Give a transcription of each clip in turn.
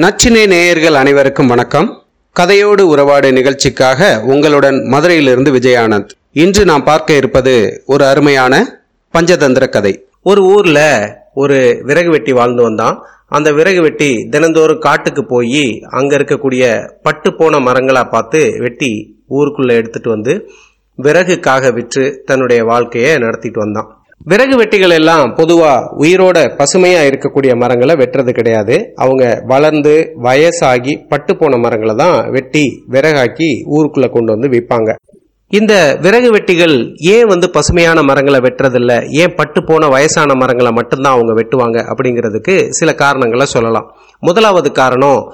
நச்சினை நேயர்கள் அனைவருக்கும் வணக்கம். கதையோடு உறவாடு நிகழ்ச்சிக்காக உங்களுடன் மதுரையிலிருந்து விஜயானந்த். இன்று நாம் பார்க்க இருப்பது ஒரு அருமையான பஞ்சதந்திர கதை. ஒரு ஊர்ல ஒரு விறகு வெட்டி வாழ்ந்து வந்தான். அந்த விறகு வெட்டி தினந்தோறும் காட்டுக்கு போய் அங்க இருக்கக்கூடிய பட்டு போன மரங்களா பார்த்து வெட்டி ஊருக்குள்ள எடுத்துட்டு வந்து விறகுக்காக விற்று தன்னுடைய வாழ்க்கையை நடத்திட்டு வந்தான். விறகு வெட்டிகள் எல்லாம் பொதுவாக உயிரோட பசுமையாக இருக்கக்கூடிய மரங்களை வெட்டுறது கிடையாது. அவங்க வளர்ந்து வயசாகி பட்டு போன மரங்களை தான் வெட்டி விறகாக்கி ஊருக்குள்ள கொண்டு வந்து விற்பாங்க இந்த விறகு வெட்டிகள் ஏன் வந்து பசுமையான மரங்களை வெட்டுறதில்ல? ஏன் பட்டு போன வயசான மரங்களை மட்டும்தான் அவங்க வெட்டுவாங்க அப்படிங்கிறதுக்கு சில காரணங்களை சொல்லலாம். முதலாவது காரணம்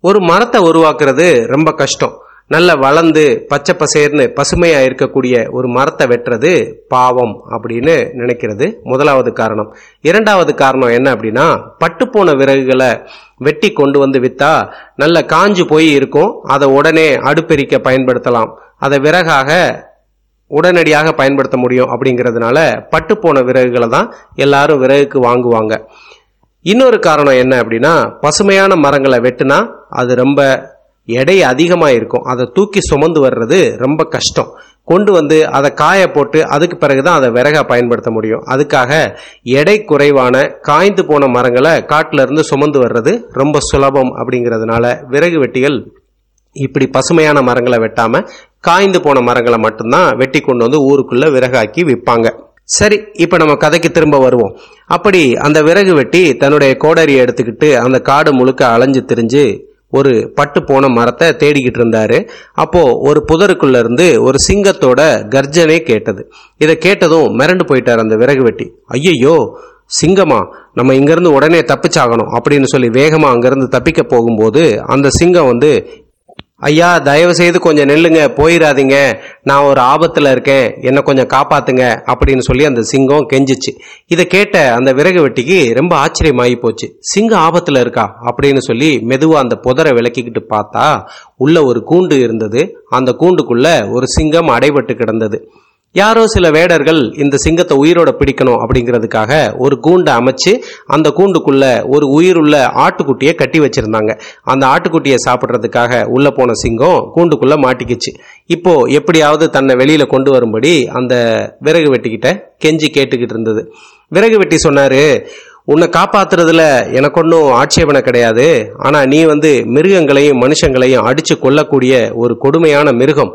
ஒரு மரத்தை உருவாக்குறது ரொம்ப கஷ்டம். நல்ல வளர்ந்து பச்சை பசேர்னு பசுமையா இருக்கக்கூடிய ஒரு மரத்தை வெட்டுறது பாவம் அப்படின்னு நினைக்கிறது முதலாவது காரணம். இரண்டாவது காரணம் என்ன அப்படின்னா பட்டுப்போன விறகுகளை வெட்டி கொண்டு வந்து வித்தா நல்ல காஞ்சு போய் இருக்கும். அதை உடனே அடுப்பெரிக்க பயன்படுத்தலாம். அதை விறகாக உடனடியாக பயன்படுத்த முடியும் அப்படிங்கிறதுனால பட்டுப்போன விறகுகளை தான் எல்லாரும் விறகுக்கு வாங்குவாங்க. இன்னொரு காரணம் என்ன அப்படின்னா பசுமையான மரங்களை வெட்டினா அது ரொம்ப எடை அதிகமாக இருக்கும் அதை தூக்கி சுமந்து வர்றது ரொம்ப கஷ்டம். கொண்டு வந்து அதை காய போட்டு அதுக்கு பிறகு தான் அதை விறகா பயன்படுத்த முடியும். அதுக்காக எடை குறைவான காய்ந்து போன மரங்களை காட்டிலிருந்து சுமந்து வர்றது ரொம்ப சுலபம் அப்படிங்கிறதுனால விறகு வெட்டிகள் இப்படி பசுமையான மரங்களை வெட்டாம காய்ந்து போன மரங்களை மட்டும்தான் வெட்டி கொண்டு வந்து ஊருக்குள்ள விறகாக்கி விற்பாங்க. சரி இப்போ நம்ம கதைக்கு திரும்ப வருவோம். அப்படி அந்த விறகு வெட்டி தன்னுடைய கோடரியை எடுத்துக்கிட்டு அந்த காடு முழுக்க அலைஞ்சு திரிஞ்சு ஒரு பட்டு போன மரத்தை தேடிக்கிட்டு இருந்தாரு. அப்போ ஒரு புதருக்குள்ள இருந்து ஒரு சிங்கத்தோட கர்ஜனே கேட்டது. இதை கேட்டதும் மிரண்டு போயிட்டார் அந்த விறகு வெட்டி. ஐயையோ சிங்கமா நம்ம இங்கிருந்து உடனே தப்பிச்சாகணும் அப்படின்னு சொல்லி வேகமா அங்கிருந்து தப்பிக்க போகும்போது அந்த சிங்கம் வந்து ஐயா தயவு செய்து கொஞ்சம் நெல்லுங்க போயிடாதீங்க நான் ஒரு ஆபத்தில் இருக்கேன். என்னை கொஞ்சம் காப்பாத்துங்க அப்படின்னு சொல்லி அந்த சிங்கம் கெஞ்சிச்சு. இதை கேட்ட அந்த விறகு வெட்டிக்கு ரொம்ப ஆச்சரியமாகி போச்சு. சிங்கம் ஆபத்தில் இருக்கா அப்படின்னு சொல்லி மெதுவாக அந்த புதரை விளக்கிக்கிட்டு பார்த்தா உள்ள ஒரு கூண்டு இருந்தது. அந்த கூண்டுக்குள்ள ஒரு சிங்கம் அடைபட்டு கிடந்தது. யாரோ சில வேடர்கள் இந்த சிங்கத்தை உயிரோட பிடிக்கணும் அப்படிங்கிறதுக்காக ஒரு கூண்டை அமைச்சு அந்த கூண்டுக்குள்ள ஒரு உயிருள்ள ஆட்டுக்குட்டியை கட்டி வச்சிருந்தாங்க. அந்த ஆட்டுக்குட்டியை சாப்பிட்றதுக்காக உள்ள போன சிங்கம் கூண்டுக்குள்ள மாட்டிக்கிச்சு. இப்போ எப்படியாவது தன்னை வெளியில கொண்டு வரும்படி அந்த விறகு வெட்டிக்கிட்ட கெஞ்சி கேட்டுக்கிட்டு இருந்தது. விறகு வெட்டி சொன்னாரு உன்னை காப்பாத்துறதுல எனக்கு ஒன்றும் ஆட்சேபனை கிடையாது. ஆனால் நீ வந்து மிருகங்களையும் மனுஷங்களையும் அடிச்சு கொல்லக்கூடிய ஒரு கொடுமையான மிருகம்.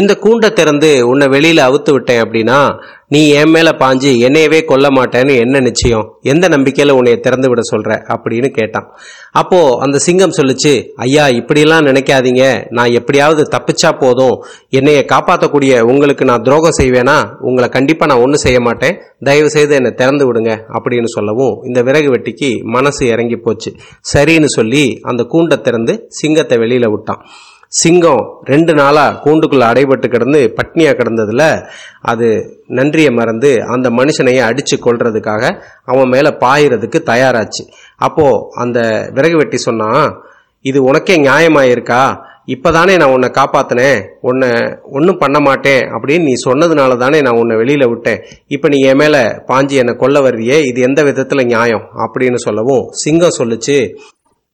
இந்த கூண்டை திறந்து உன்னை வெளியில அவுத்து விட்டேன் அப்படின்னா நீ என் மேல பாஞ்சு என்னையவே கொல்ல மாட்டேன்னு என்ன நிச்சயம்? எந்த நம்பிக்கையில உன்னைய திறந்து விட சொல்ற? அப்படின்னு கேட்டான். அப்போ அந்த சிங்கம் சொல்லுச்சு ஐயா இப்படியெல்லாம் நினைக்காதீங்க. நான் எப்படியாவது தப்பிச்சா போதும். என்னைய காப்பாற்றக்கூடிய உங்களுக்கு நான் துரோகம் செய்வேனா? உங்களை கண்டிப்பா நான் ஒன்றும் செய்ய மாட்டேன். தயவு செய்து என்னை திறந்து விடுங்க அப்படின்னு சொல்லவும் இந்த விறகு வெட்டிக்கு மனசு இறங்கி போச்சு. சரின்னு சொல்லி அந்த கூண்டை திறந்து சிங்கத்தை வெளியில விட்டான். சிங்கம் ரெண்டு நாளாக கூண்டுக்குள்ளே அடைபட்டு கிடந்து பட்னியாக கிடந்ததில் அது நன்றியை மறந்து அந்த மனுஷனையே அடித்து கொள்றதுக்காக அவன் மேலே பாயிறதுக்கு தயாராச்சு. அப்போது அந்த விறகு வெட்டி சொன்னான் இது உனக்கே நியாயமாயிருக்கா? இப்பதானே நான் உன்னை காப்பாற்றினேன் உன்னை ஒன்றும் பண்ண மாட்டேன். அப்படின்னு நீ சொன்னதுனால தானே நான் உன்னை வெளியில் விட்டேன். இப்போ நீ என் மேலே பாஞ்சி என்னை கொல்ல வர்றியே இது எந்த விதத்தில் நியாயம்? அப்படின்னு சொல்லவும் சிங்கம் சொல்லுச்சு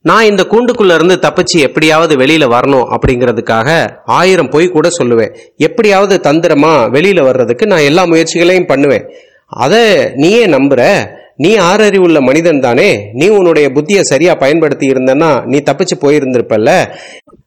நான் இந்த கூண்டுக்குள்ள இருந்து தப்பிச்சு எப்படியாவது வெளியில வரணும் அப்படிங்கிறதுக்காக ஆயிரம் பொய் கூட சொல்லுவேன். எப்படியாவது தந்திரமா வெளியில வர்றதுக்கு நான் எல்லா முயற்சிகளையும் பண்ணுவேன். அதை நீயே நம்புற. நீ ஆறறிவுள்ள மனிதன் தானே. நீ உன்னுடைய புத்தியை சரியா பயன்படுத்தி இருந்தனா நீ தப்பிச்சு போயிருந்திருப்பல்ல.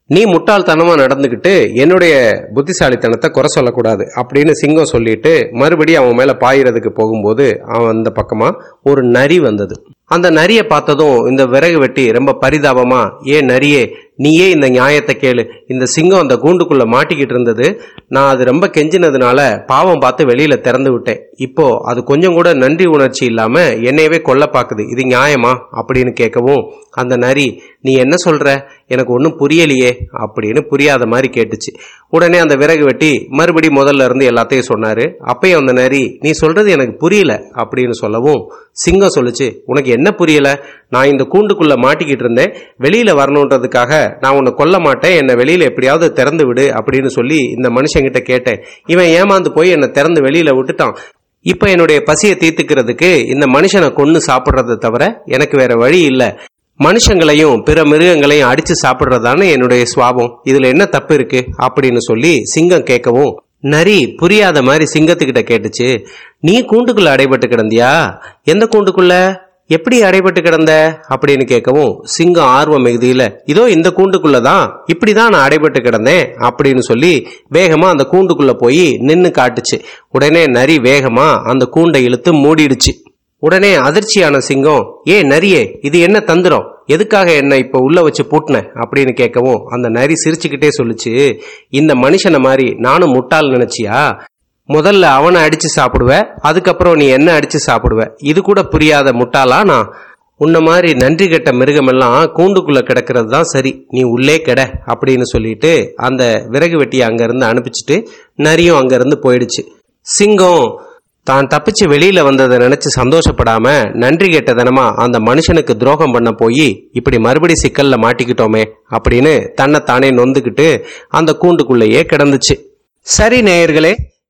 நீ முட்டாள்தனமா நடந்துகிட்டு என்னுடைய புத்திசாலித்தனத்தை குறை சொல்லக்கூடாது அப்படின்னு சிங்கம் சொல்லிட்டு மறுபடியும் அவன் மேல பாயிறதுக்கு போகும்போது அவன் அந்த பக்கமா ஒரு நரி வந்தது. அந்த நரியை பார்த்ததும் இந்த விறகு வெட்டி ரொம்ப பரிதாபமா ஏன் நரியே நீயே இந்த நியாயத்தை கேளு. இந்த சிங்கம் அந்த கூண்டுக்குள்ளே மாட்டிக்கிட்டு இருந்தது. நான் அது ரொம்ப கெஞ்சினதுனால பாவம் பார்த்து வெளியில் திறந்து விட்டேன். இப்போ அது கொஞ்சம் கூட நன்றி உணர்ச்சி இல்லாமல் என்னையவே கொல்ல பார்க்குது இது நியாயமா? அப்படின்னு கேட்கவும் அந்த நரி நீ என்ன சொல்கிற எனக்கு ஒன்றும் புரியலையே அப்படின்னு புரியாத மாதிரி கேட்டுச்சு. உடனே அந்த விறகு வெட்டி மறுபடி முதல்ல இருந்து எல்லாத்தையும் சொன்னார். அப்பயும் அந்த நரி நீ சொல்கிறது எனக்கு புரியல அப்படின்னு சொல்லவும் சிங்கம் சொல்லுச்சு உனக்கு என்ன புரியலை? நான் இந்த கூண்டுக்குள்ளே மாட்டிக்கிட்டு இருந்தேன். வெளியில் வரணுன்றதுக்காக நான் உன்னை கொல்ல மாட்டேன் என்னை வெளியில எப்படியாவது திறந்து விடு அப்படின்னு சொல்லி இந்த மனுஷங்கிட்ட கேட்டேன். இவன் ஏமாந்து போய் என்னை திறந்து வெளியில விட்டுட்டான். இப்ப என்னுடைய பசியை தீர்த்துக்கிறதுக்கு இந்த மனுஷனை கொன்னு சாப்பிடுறதை தவிர எனக்கு வேற வழி இல்லை. மனுஷங்களையும் பிற மிருகங்களையும் அடிச்சு சாப்பிடுறதானே என்னுடைய சுவாபம். இதுல என்ன தப்பு இருக்கு? அப்படின்னு சொல்லி சிங்கம் கேட்கவும் நரி புரியாத மாதிரி சிங்கத்துக்கிட்ட கேட்டுச்சு. நீ கூண்டுக்குள்ள அடைபட்டு கிடந்தியா? எந்த கூண்டுக்குள்ள? எப்படி அடைபட்டு கிடந்த அப்படின்னு கேட்கவும் சிங்கம் ஆர்வம் மிகுதியில இதோ இந்த கூண்டுக்குள்ளதான் இப்படிதான் நான் அடைபட்டு கிடந்தேன் அப்படின்னு சொல்லி வேகமா அந்த கூண்டுக்குள்ள போய் நின்னு காட்டுச்சு. உடனே நரி வேகமா அந்த கூண்டை இழுத்து மூடிடுச்சு. உடனே அதிர்ச்சியான சிங்கம் ஏ நரியே இது என்ன தந்திரம்? எதுக்காக என்ன இப்ப உள்ள வச்சு பூட்டின? அப்படின்னு கேட்கவும் அந்த நரி சிரிச்சுக்கிட்டே சொல்லுச்சு இந்த மனுஷனை மாதிரி நானும் முட்டாள் நினைச்சியா? முதல்ல அவனை அடிச்சு சாப்பிடுவ அதுக்கப்புறம் நீ என்ன அடிச்சு சாப்பிடுவ? இது கூட புரியாத முட்டாளா நான்? உன்ன மாதிரி நன்றி கெட்ட மிருகமெல்லாம் கூண்டுக்குள்ள கிடக்கிறது தான் சரி. நீ உள்ளே கிட அப்படின்னு சொல்லிட்டு அந்த விறகு வெட்டியை அங்கிருந்து அனுப்பிச்சிட்டு நரியும் அங்கிருந்து போயிடுச்சு. சிங்கம் தான் தப்பிச்சு வெளியில வந்ததை நினைச்சு சந்தோஷப்படாம நன்றி கெட்டதனமா அந்த மனுஷனுக்கு துரோகம் பண்ண போய் இப்படி மறுபடி சிக்கல்ல மாட்டிக்கிட்டோமே அப்படின்னு தன்னை தானே நொந்துக்கிட்டு அந்த கூண்டுக்குள்ளேயே கிடந்துச்சு. சரி நேயர்களே